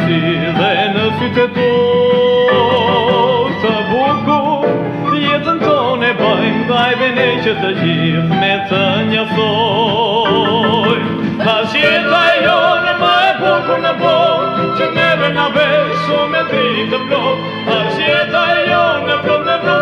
si dhe në fytë të bukur buku Jetën tonë e bëjmë dhajve ne që të gjithë me të njësoj Ta si e të jonë e buku në botë që neve në Shumë me tri të blotë Ta si e të jonë më në blotë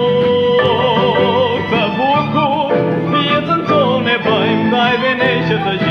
you.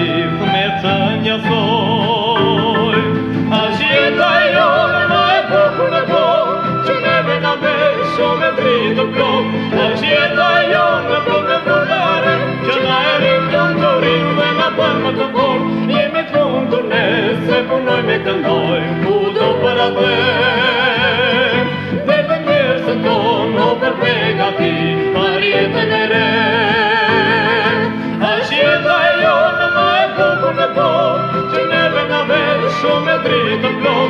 шумят ритм плюс.